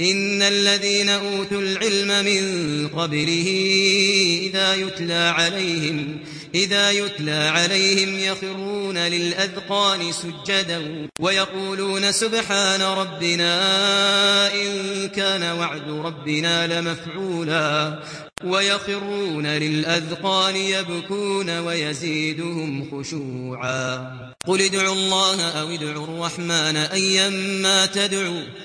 إن الذين أوتوا العلم من قبله إذا يتلى عليهم إذا يتلى عليهم يخرون للأذقان سجدا ويقولون سبحان ربنا إن كان وعد ربنا لمفعولا ويخرون للأذقان يبكون ويزيدهم خشوعا. قل ادعوا الله أو ادعوا الرحمن أيما تدعوا